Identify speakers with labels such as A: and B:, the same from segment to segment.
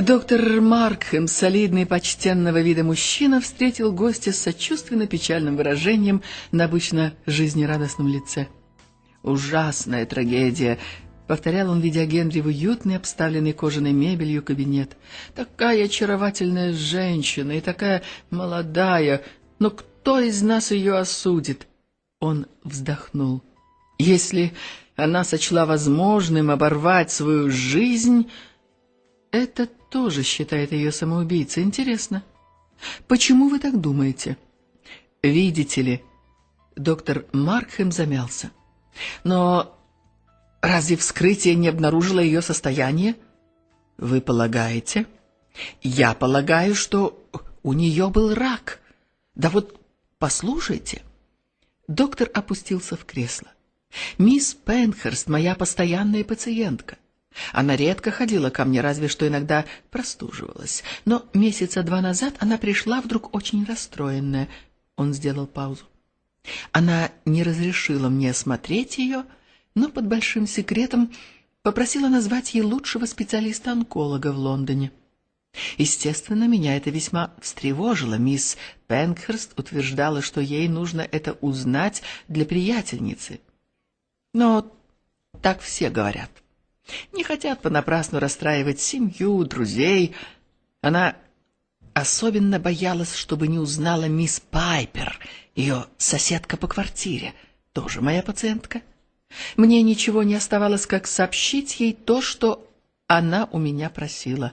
A: Доктор Маркхэм, солидный почтенного вида мужчина, встретил гостя с сочувственно-печальным выражением на обычно жизнерадостном лице. «Ужасная трагедия», — повторял он, видя Генри в уютный, обставленный кожаной мебелью кабинет. «Такая очаровательная женщина и такая молодая, но кто из нас ее осудит?» Он вздохнул. «Если она сочла возможным оборвать свою жизнь...» Это тоже считает ее самоубийцей. Интересно. Почему вы так думаете? Видите ли, доктор Маркхэм замялся. Но разве вскрытие не обнаружило ее состояние? Вы полагаете? Я полагаю, что у нее был рак. Да вот послушайте. Доктор опустился в кресло. Мисс Пенхерст моя постоянная пациентка. Она редко ходила ко мне, разве что иногда простуживалась. Но месяца два назад она пришла вдруг очень расстроенная. Он сделал паузу. Она не разрешила мне осмотреть ее, но под большим секретом попросила назвать ей лучшего специалиста-онколога в Лондоне. Естественно, меня это весьма встревожило. Мисс Пенкхерст утверждала, что ей нужно это узнать для приятельницы. Но так все говорят. Не хотят понапрасну расстраивать семью, друзей. Она особенно боялась, чтобы не узнала мисс Пайпер, ее соседка по квартире, тоже моя пациентка. Мне ничего не оставалось, как сообщить ей то, что она у меня просила.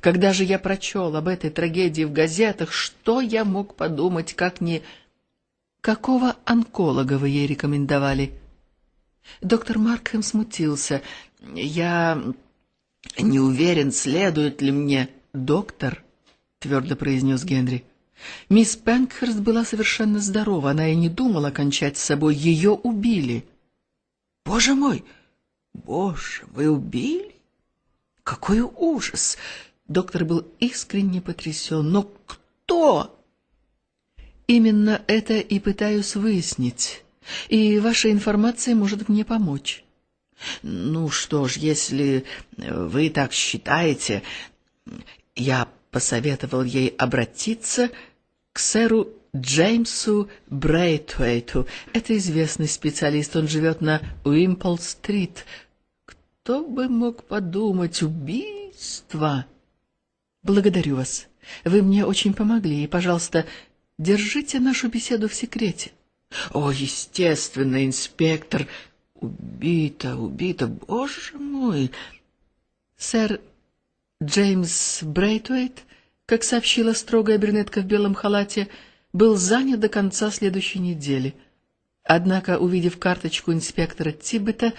A: Когда же я прочел об этой трагедии в газетах, что я мог подумать, как не... Какого онколога вы ей рекомендовали? Доктор Маркхэм смутился. «Я не уверен, следует ли мне доктор», — твердо произнес Генри. Мисс Пенкхерст была совершенно здорова, она и не думала кончать с собой, ее убили. «Боже мой! Боже, вы убили? Какой ужас!» Доктор был искренне потрясен. «Но кто?» «Именно это и пытаюсь выяснить, и ваша информация может мне помочь». Ну что ж, если вы так считаете, я посоветовал ей обратиться к сэру Джеймсу Брейтвейту. Это известный специалист, он живет на Уимпл-стрит. Кто бы мог подумать, убийство? Благодарю вас. Вы мне очень помогли, и, пожалуйста, держите нашу беседу в секрете. О, естественно, инспектор, Убита, убита, боже мой! Сэр Джеймс Брейтвейт, как сообщила строгая брюнетка в белом халате, был занят до конца следующей недели. Однако, увидев карточку инспектора Тиббета,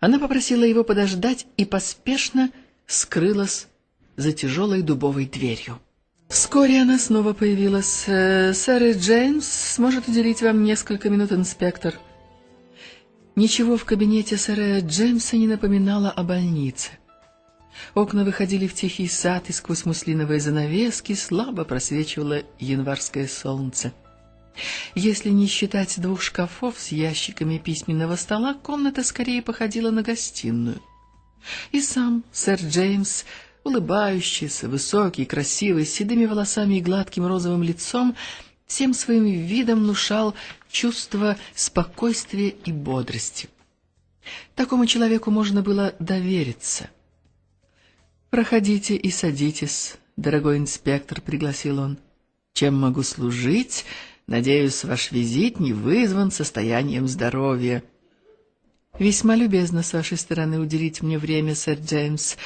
A: она попросила его подождать и поспешно скрылась за тяжелой дубовой дверью. Вскоре она снова появилась. «Э, «Сэр Джеймс сможет уделить вам несколько минут, инспектор». Ничего в кабинете сэра Джеймса не напоминало о больнице. Окна выходили в тихий сад, и сквозь муслиновые занавески слабо просвечивало январское солнце. Если не считать двух шкафов с ящиками письменного стола, комната скорее походила на гостиную. И сам сэр Джеймс, улыбающийся, высокий, красивый, с седыми волосами и гладким розовым лицом, всем своим видом внушал чувство спокойствия и бодрости. Такому человеку можно было довериться. «Проходите и садитесь, дорогой инспектор», — пригласил он. «Чем могу служить? Надеюсь, ваш визит не вызван состоянием здоровья». «Весьма любезно с вашей стороны уделить мне время, сэр Джеймс.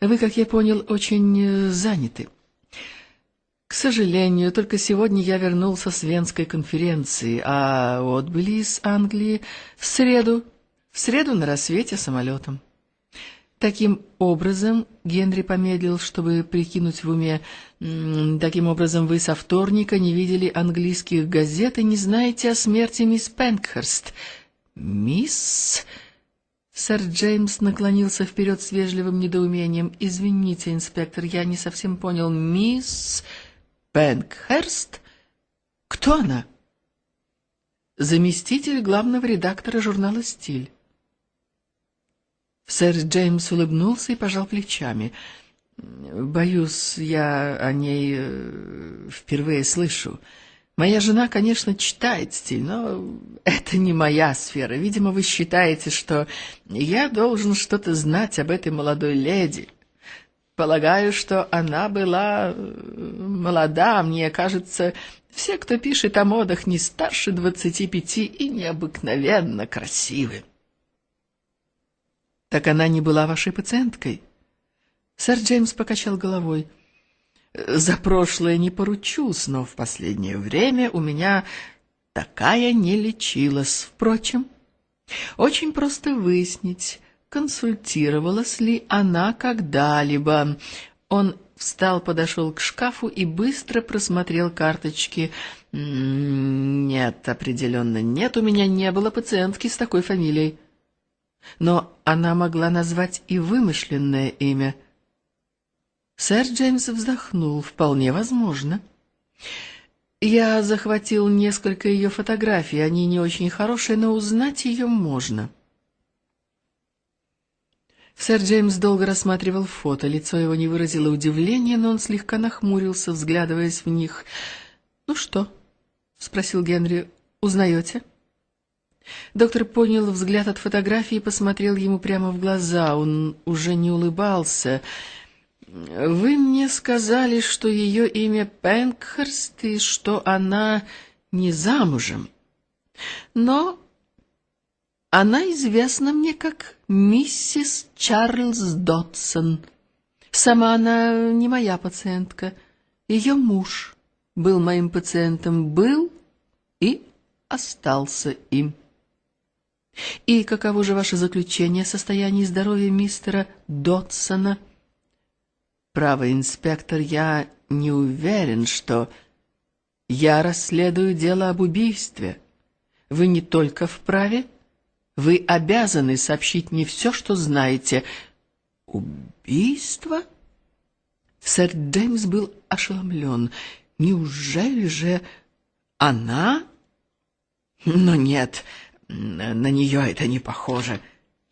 A: Вы, как я понял, очень э, заняты». К сожалению, только сегодня я вернулся с Венской конференции, а отбыли из Англии в среду, в среду на рассвете самолетом. Таким образом, Генри помедлил, чтобы прикинуть в уме, таким образом вы со вторника не видели английских газет и не знаете о смерти мисс Пенкхерст. Мисс... Сэр Джеймс наклонился вперед с вежливым недоумением. «Извините, инспектор, я не совсем понял. Мисс...» Пенкхерст? Кто она? Заместитель главного редактора журнала «Стиль». Сэр Джеймс улыбнулся и пожал плечами. Боюсь, я о ней э, впервые слышу. Моя жена, конечно, читает стиль, но это не моя сфера. Видимо, вы считаете, что я должен что-то знать об этой молодой леди. Полагаю, что она была э, молода, мне кажется, все, кто пишет о модах, не старше двадцати пяти и необыкновенно красивы. Так она не была вашей пациенткой? Сэр Джеймс покачал головой. За прошлое не поручусь, но в последнее время у меня такая не лечилась. Впрочем, очень просто выяснить, консультировалась ли она когда-либо. Он встал, подошел к шкафу и быстро просмотрел карточки. «Нет, определенно нет, у меня не было пациентки с такой фамилией». Но она могла назвать и вымышленное имя. Сэр Джеймс вздохнул. «Вполне возможно». «Я захватил несколько ее фотографий. Они не очень хорошие, но узнать ее можно». Сэр Джеймс долго рассматривал фото. Лицо его не выразило удивления, но он слегка нахмурился, взглядываясь в них. «Ну что?» — спросил Генри. «Узнаете?» Доктор понял взгляд от фотографии и посмотрел ему прямо в глаза. Он уже не улыбался. «Вы мне сказали, что ее имя Пенкхерст и что она не замужем. Но она известна мне как миссис Чарльз Дотсон. Сама она не моя пациентка. Ее муж был моим пациентом, был и остался им. И каково же ваше заключение о состоянии здоровья мистера Дотсона? Право, инспектор, я не уверен, что... Я расследую дело об убийстве. Вы не только вправе, вы обязаны сообщить мне все, что знаете. Убийство? Сэр Джеймс был ошеломлен. Неужели же она? Но нет, на нее это не похоже.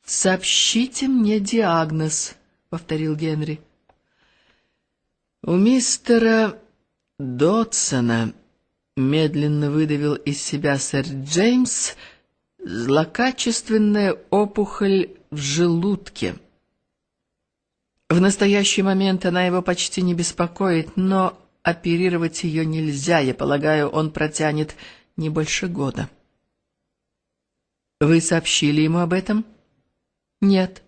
A: Сообщите мне диагноз, повторил Генри. У мистера Дотсона медленно выдавил из себя сэр Джеймс злокачественная опухоль в желудке. В настоящий момент она его почти не беспокоит, но оперировать ее нельзя, я полагаю, он протянет не больше года. Вы сообщили ему об этом? Нет.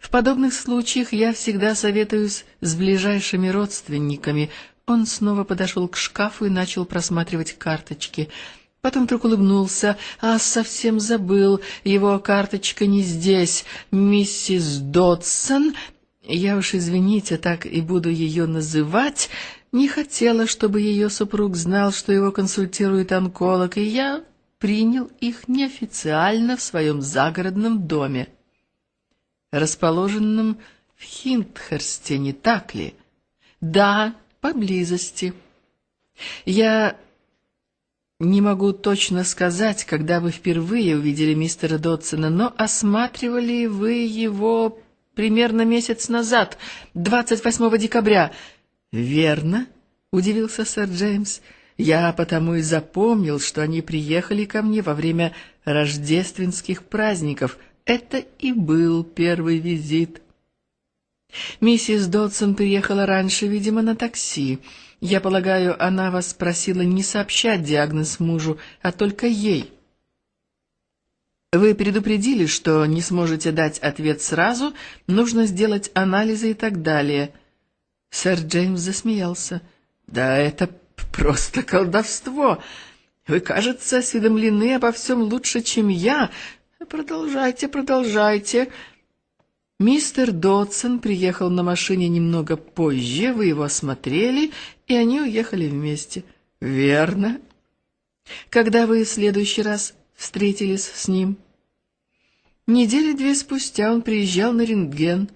A: В подобных случаях я всегда советуюсь с ближайшими родственниками. Он снова подошел к шкафу и начал просматривать карточки — Потом вдруг улыбнулся. «А, совсем забыл, его карточка не здесь. Миссис Додсон, я уж, извините, так и буду ее называть, не хотела, чтобы ее супруг знал, что его консультирует онколог, и я принял их неофициально в своем загородном доме, расположенном в Хинтхерсте, не так ли? Да, поблизости. Я не могу точно сказать, когда вы впервые увидели мистера Дотсона, но осматривали вы его примерно месяц назад, 28 декабря. Верно, удивился сэр Джеймс. Я потому и запомнил, что они приехали ко мне во время рождественских праздников. Это и был первый визит. Миссис Додсон приехала раньше, видимо, на такси. Я полагаю, она вас просила не сообщать диагноз мужу, а только ей. Вы предупредили, что не сможете дать ответ сразу, нужно сделать анализы и так далее. Сэр Джеймс засмеялся. Да это просто колдовство. Вы, кажется, осведомлены обо всем лучше, чем я. Продолжайте, продолжайте. Мистер Додсон приехал на машине немного позже, вы его осмотрели, и они уехали вместе. Верно. Когда вы в следующий раз встретились с ним? Недели две спустя он приезжал на рентген.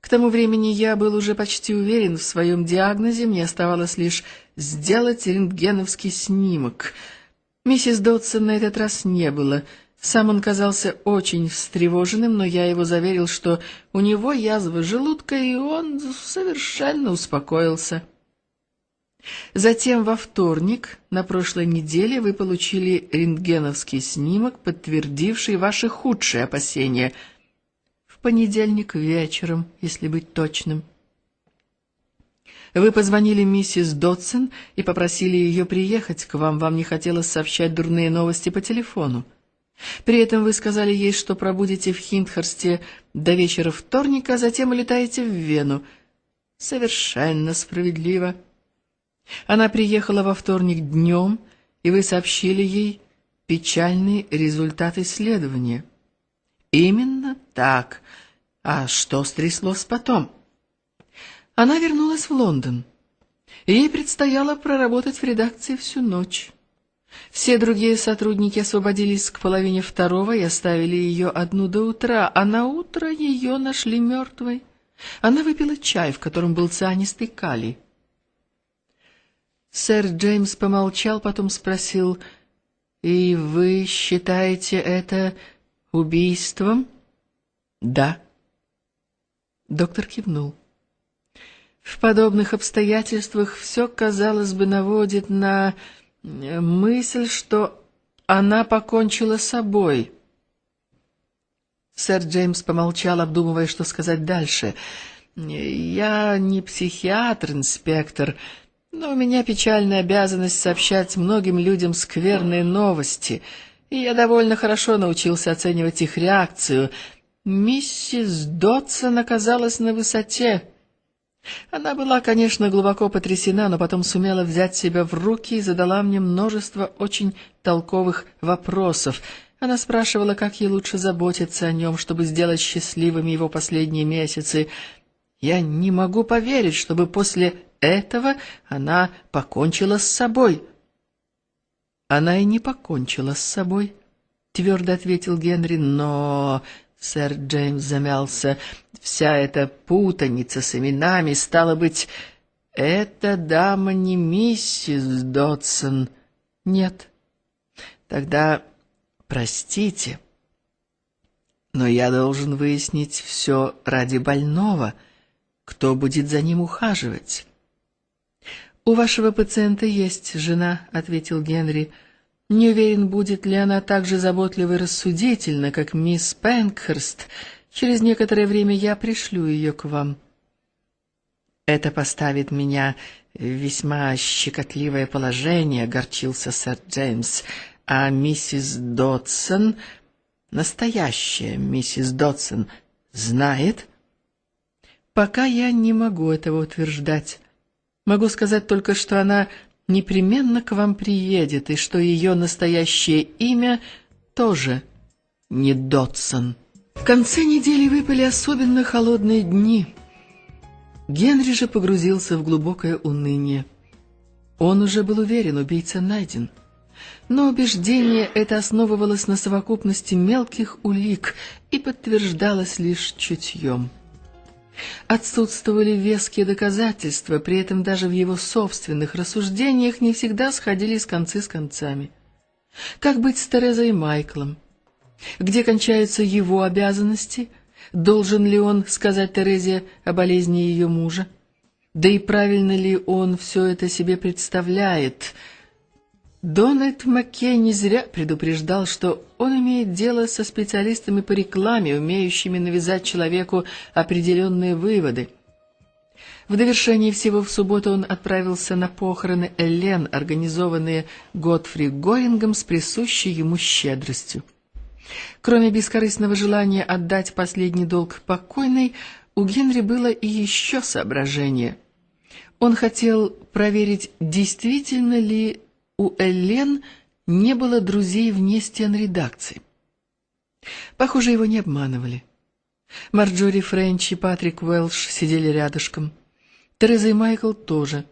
A: К тому времени я был уже почти уверен в своем диагнозе, мне оставалось лишь сделать рентгеновский снимок. Миссис Додсон на этот раз не было — Сам он казался очень встревоженным, но я его заверил, что у него язва желудка, и он совершенно успокоился. Затем во вторник на прошлой неделе вы получили рентгеновский снимок, подтвердивший ваши худшие опасения. В понедельник вечером, если быть точным. Вы позвонили миссис Дотсон и попросили ее приехать к вам. Вам не хотелось сообщать дурные новости по телефону. При этом вы сказали ей, что пробудете в Хиндхорсте до вечера вторника, а затем улетаете в Вену. Совершенно справедливо. Она приехала во вторник днем, и вы сообщили ей печальный результат исследования. Именно так. А что стряслось потом? Она вернулась в Лондон. Ей предстояло проработать в редакции всю ночь. Все другие сотрудники освободились к половине второго и оставили ее одну до утра, а на утро ее нашли мертвой. Она выпила чай, в котором был цианистый калий. Сэр Джеймс помолчал, потом спросил, «И вы считаете это убийством?» «Да». Доктор кивнул. В подобных обстоятельствах все, казалось бы, наводит на мысль, что она покончила с собой. Сэр Джеймс помолчал, обдумывая, что сказать дальше. «Я не психиатр, инспектор, но у меня печальная обязанность сообщать многим людям скверные новости, и я довольно хорошо научился оценивать их реакцию. Миссис Дотсон оказалась на высоте». Она была, конечно, глубоко потрясена, но потом сумела взять себя в руки и задала мне множество очень толковых вопросов. Она спрашивала, как ей лучше заботиться о нем, чтобы сделать счастливыми его последние месяцы. Я не могу поверить, чтобы после этого она покончила с собой. Она и не покончила с собой, — твердо ответил Генри, — но Сэр Джеймс замялся. Вся эта путаница с именами, стала быть, эта дама не миссис Дотсон. Нет. Тогда простите, но я должен выяснить все ради больного. Кто будет за ним ухаживать? — У вашего пациента есть жена, — ответил Генри, — не уверен, будет ли она так же заботлива и рассудительна, как мисс Пенкхерст. Через некоторое время я пришлю ее к вам. Это поставит меня в весьма щекотливое положение, — горчился сэр Джеймс. А миссис Дотсон, настоящая миссис Дотсон, знает? Пока я не могу этого утверждать. Могу сказать только, что она непременно к вам приедет, и что ее настоящее имя тоже не Дотсон. В конце недели выпали особенно холодные дни. Генри же погрузился в глубокое уныние. Он уже был уверен, убийца найден. Но убеждение это основывалось на совокупности мелких улик и подтверждалось лишь чутьем. Отсутствовали веские доказательства, при этом даже в его собственных рассуждениях не всегда сходились концы с концами. Как быть с Терезой и Майклом? Где кончаются его обязанности? Должен ли он сказать Терезе о болезни ее мужа? Да и правильно ли он все это себе представляет – Дональд Маккей не зря предупреждал, что он имеет дело со специалистами по рекламе, умеющими навязать человеку определенные выводы. В довершении всего в субботу он отправился на похороны Элен, организованные Готфри Горингом с присущей ему щедростью. Кроме бескорыстного желания отдать последний долг покойной, у Генри было и еще соображение. Он хотел проверить, действительно ли у Эллен не было друзей вне стен редакции. Похоже, его не обманывали. Марджори Френч и Патрик Уэлш сидели рядышком. Тереза и Майкл тоже.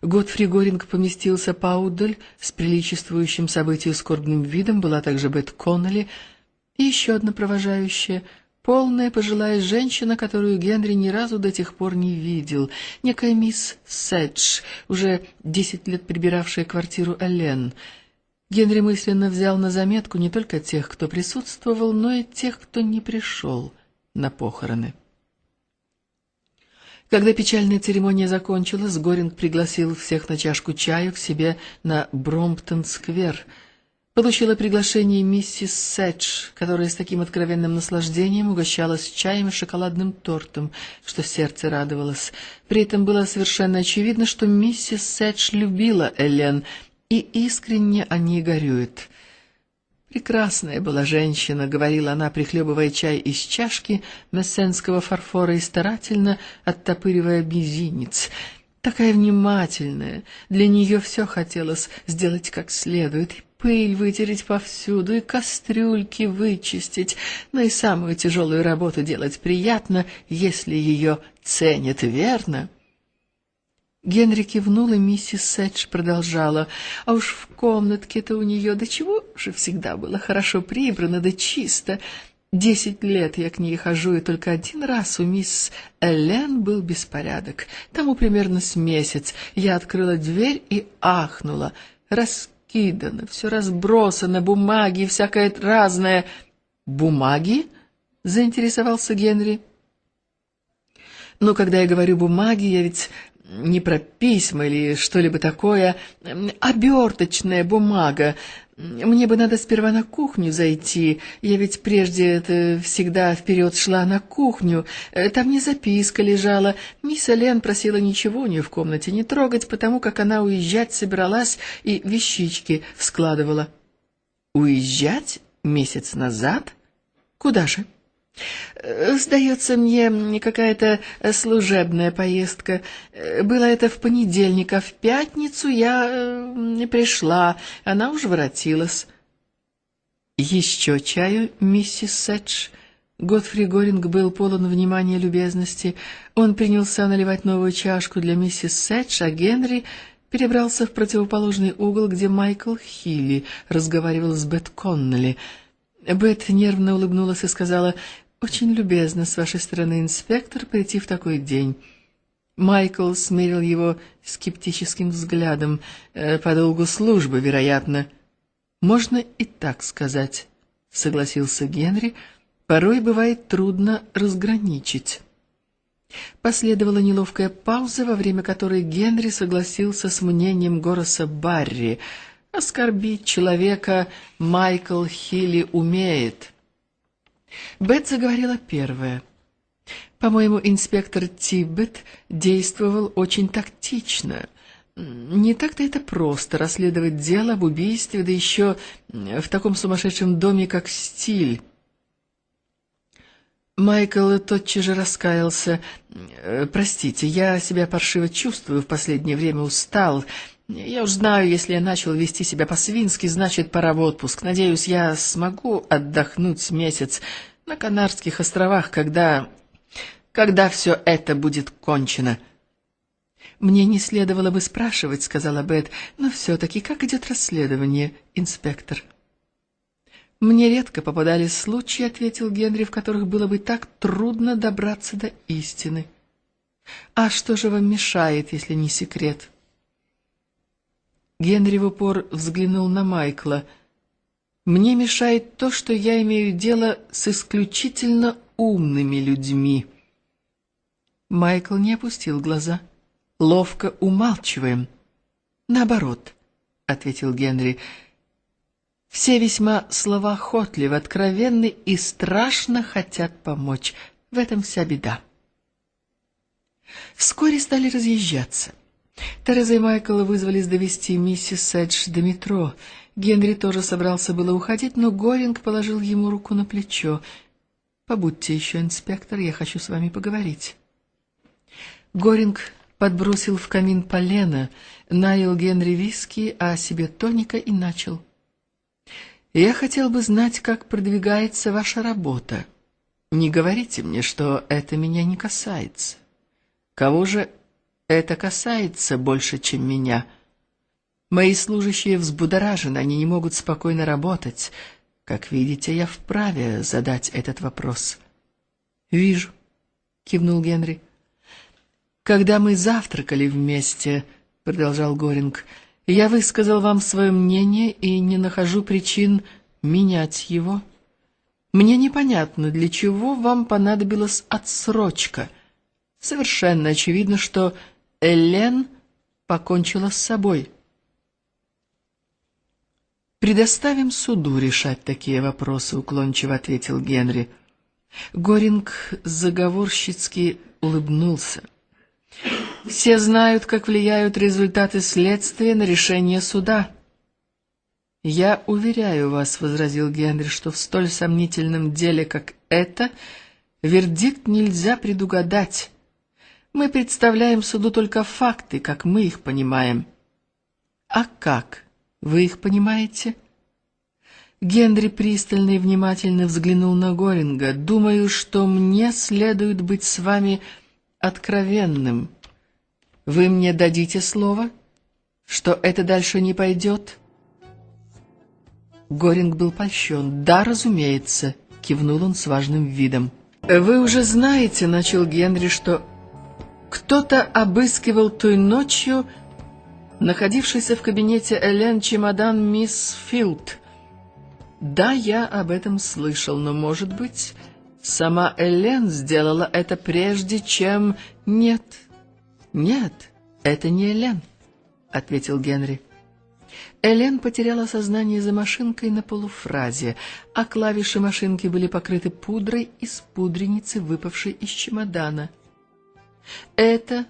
A: Готфри Горинг поместился поудаль с приличествующим событию скорбным видом, была также Бет Коннелли и еще одна провожающая — Полная пожилая женщина, которую Генри ни разу до тех пор не видел. Некая мисс Седж, уже десять лет прибиравшая квартиру Элен. Генри мысленно взял на заметку не только тех, кто присутствовал, но и тех, кто не пришел на похороны. Когда печальная церемония закончилась, Горинг пригласил всех на чашку чаю к себе на Бромптон-сквер. Получила приглашение миссис Сэдж, которая с таким откровенным наслаждением угощалась чаем и шоколадным тортом, что сердце радовалось. При этом было совершенно очевидно, что миссис Сэдж любила Элен и искренне о ней горюет. «Прекрасная была женщина», — говорила она, прихлебывая чай из чашки мессенского фарфора и старательно оттопыривая мизинец. «Такая внимательная, для нее все хотелось сделать как следует, пыль вытереть повсюду, и кастрюльки вычистить, но и самую тяжелую работу делать приятно, если ее ценят верно». Генри кивнул, и миссис Сэтч продолжала. А уж в комнатке-то у нее до чего же всегда было хорошо прибрано да чисто. Десять лет я к ней хожу, и только один раз у мисс Элен был беспорядок. Тому примерно с месяц я открыла дверь и ахнула. Раскидано, все разбросано, бумаги, всякое разное. «Бумаги?» — заинтересовался Генри. «Ну, когда я говорю «бумаги», я ведь не про письма или что-либо такое, оберточная бумага. Мне бы надо сперва на кухню зайти. Я ведь прежде это всегда вперед шла на кухню. Там не записка лежала. Мисс Элен просила ничего у нее в комнате не трогать, потому как она уезжать собиралась и вещички складывала. Уезжать месяц назад? Куда же? Э, сдается мне какая-то служебная поездка. Э, было это в понедельник, а в пятницу я пришла. Она уже воротилась. Еще чаю, миссис Сэтч. Готфри Горинг был полон внимания и любезности. Он принялся наливать новую чашку для миссис Сэтч, а Генри перебрался в противоположный угол, где Майкл Хилли разговаривал с Бет Коннелли. Бет нервно улыбнулась и сказала, «Очень любезно с вашей стороны, инспектор, прийти в такой день». Майкл смерил его скептическим взглядом. «Э, «По долгу службы, вероятно». «Можно и так сказать», — согласился Генри. «Порой бывает трудно разграничить». Последовала неловкая пауза, во время которой Генри согласился с мнением Гороса Барри. «Оскорбить человека Майкл Хилли умеет». Бет заговорила первая. По-моему, инспектор Тиббет действовал очень тактично. Не так-то это просто расследовать дело об убийстве, да еще в таком сумасшедшем доме, как Стиль. Майкл тотчас же раскаялся. «Простите, я себя паршиво чувствую, в последнее время устал. Я уж знаю, если я начал вести себя по-свински, значит, пора в отпуск. Надеюсь, я смогу отдохнуть месяц на Канарских островах, когда... когда все это будет кончено». «Мне не следовало бы спрашивать», — сказала Бет, — «но все-таки как идет расследование, инспектор?» «Мне редко попадались случаи», — ответил Генри, — «в которых было бы так трудно добраться до истины». «А что же вам мешает, если не секрет?» Генри в упор взглянул на Майкла. «Мне мешает то, что я имею дело с исключительно умными людьми». Майкл не опустил глаза. «Ловко умалчиваем». «Наоборот», — ответил Генри, — все весьма словоохотливы, откровенны и страшно хотят помочь. В этом вся беда. Вскоре стали разъезжаться. Тереза и Майкла вызвались довести миссис Сэдж до метро. Генри тоже собрался было уходить, но Горинг положил ему руку на плечо. «Побудьте еще, инспектор, я хочу с вами поговорить». Горинг подбросил в камин полено, налил Генри виски, а себе тоника и начал. Я хотел бы знать, как продвигается ваша работа. Не говорите мне, что это меня не касается. Кого же это касается больше, чем меня? Мои служащие взбудоражены, они не могут спокойно работать. Как видите, я вправе задать этот вопрос. «Вижу», — кивнул Генри. «Когда мы завтракали вместе», — продолжал Горинг, — Я высказал вам свое мнение и не нахожу причин менять его. Мне непонятно, для чего вам понадобилась отсрочка. Совершенно очевидно, что Элен покончила с собой. «Предоставим суду решать такие вопросы», — уклончиво ответил Генри. Горинг заговорщицки улыбнулся. «Все знают, как влияют результаты следствия на решение суда». «Я уверяю вас», — возразил Генри, — «что в столь сомнительном деле, как это, вердикт нельзя предугадать. Мы представляем суду только факты, как мы их понимаем». «А как вы их понимаете?» Генри пристально и внимательно взглянул на Горинга. «Думаю, что мне следует быть с вами откровенным. Вы мне дадите слово, что это дальше не пойдет?» Горинг был польщен. «Да, разумеется», — кивнул он с важным видом. «Вы уже знаете, — начал Генри, — что кто-то обыскивал той ночью находившийся в кабинете Элен чемодан мисс Филд. Да, я об этом слышал, но, может быть, сама Элен сделала это прежде, чем... Нет, нет, это не Элен, — ответил Генри. Элен потеряла сознание за машинкой на полуфразе, а клавиши машинки были покрыты пудрой из пудреницы, выпавшей из чемодана. Это,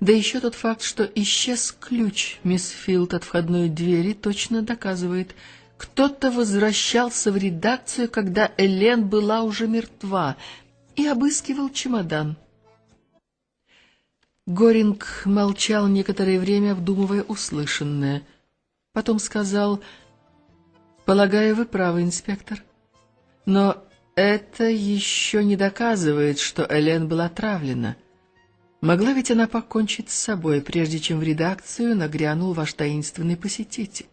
A: да еще тот факт, что исчез ключ мисс Филд от входной двери, точно доказывает, кто-то возвращался в редакцию, когда Элен была уже мертва, и обыскивал чемодан. Горинг молчал некоторое время, вдумывая услышанное — Потом сказал, «Полагаю, вы правы, инспектор. Но это еще не доказывает, что Элен была отравлена. Могла ведь она покончить с собой, прежде чем в редакцию нагрянул ваш таинственный посетитель.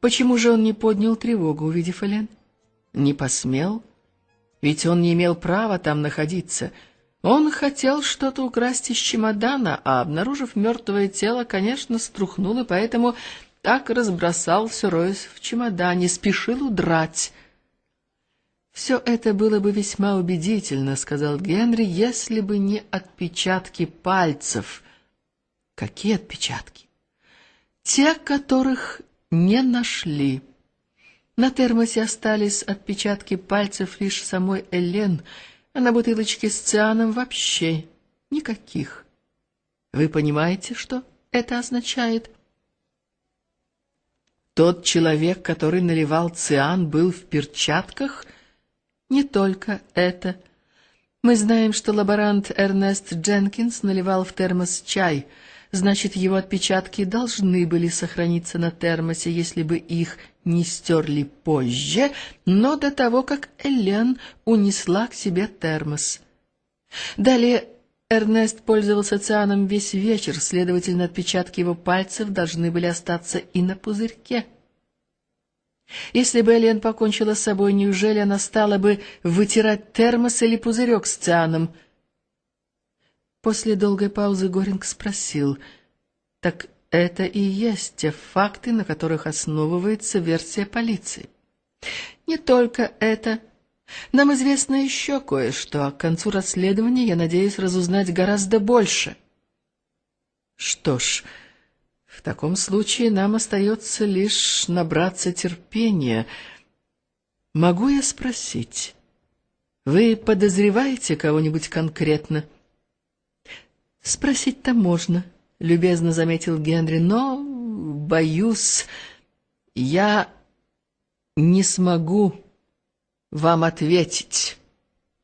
A: Почему же он не поднял тревогу, увидев Элен? Не посмел? Ведь он не имел права там находиться». Он хотел что-то украсть из чемодана, а, обнаружив мертвое тело, конечно, струхнул и поэтому так разбросал все, роясь в чемодане, спешил удрать. «Все это было бы весьма убедительно», — сказал Генри, — «если бы не отпечатки пальцев». «Какие отпечатки?» «Те, которых не нашли». На термосе остались отпечатки пальцев лишь самой Элен — а на бутылочке с цианом вообще никаких. Вы понимаете, что это означает? Тот человек, который наливал циан, был в перчатках? Не только это. Мы знаем, что лаборант Эрнест Дженкинс наливал в термос чай — значит, его отпечатки должны были сохраниться на термосе, если бы их не стерли позже, но до того, как Элен унесла к себе термос. Далее Эрнест пользовался цианом весь вечер, следовательно, отпечатки его пальцев должны были остаться и на пузырьке. Если бы Элен покончила с собой, неужели она стала бы вытирать термос или пузырек с цианом — После долгой паузы Горинг спросил, «Так это и есть те факты, на которых основывается версия полиции?» «Не только это. Нам известно еще кое-что. К концу расследования я надеюсь разузнать гораздо больше». «Что ж...» В таком случае нам остается лишь набраться терпения. Могу я спросить, вы подозреваете кого-нибудь конкретно? Спросить-то можно, — любезно заметил Генри, — но, боюсь, я не смогу вам ответить.